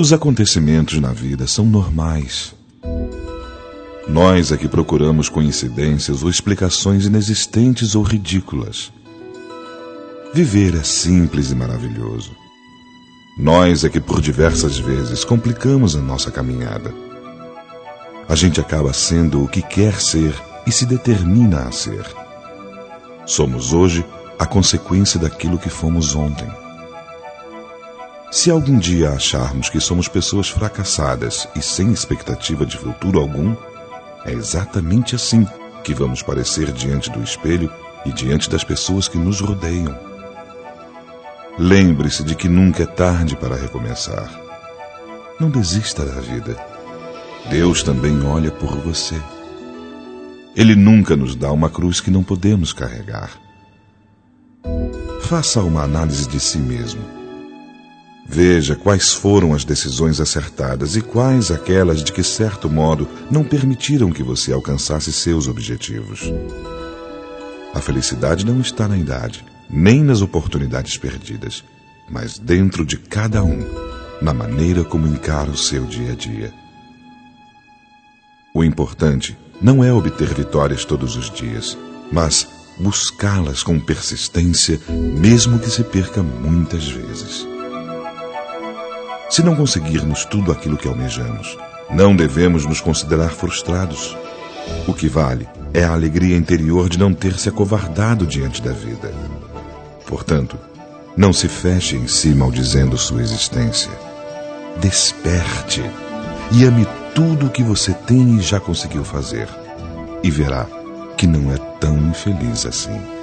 Os acontecimentos na vida são normais. Nós é que procuramos coincidências ou explicações inexistentes ou ridículas. Viver é simples e maravilhoso. Nós é que por diversas vezes complicamos a nossa caminhada. A gente acaba sendo o que quer ser e se determina a ser. Somos hoje a consequência daquilo que fomos ontem. Se algum dia acharmos que somos pessoas fracassadas e sem expectativa de futuro algum, é exatamente assim que vamos parecer diante do espelho e diante das pessoas que nos rodeiam. Lembre-se de que nunca é tarde para recomeçar. Não desista da vida. Deus também olha por você. Ele nunca nos dá uma cruz que não podemos carregar. Faça uma análise de si mesmo Veja quais foram as decisões acertadas e quais aquelas de que certo modo não permitiram que você alcançasse seus objetivos. A felicidade não está na idade, nem nas oportunidades perdidas, mas dentro de cada um, na maneira como encara o seu dia a dia. O importante não é obter vitórias todos os dias, mas buscá-las com persistência, mesmo que se perca muitas vezes. Se não conseguirmos tudo aquilo que almejamos, não devemos nos considerar frustrados. O que vale é a alegria interior de não ter se acovardado diante da vida. Portanto, não se feche em si maldizendo sua existência. Desperte e ame tudo o que você tem e já conseguiu fazer. E verá que não é tão infeliz assim.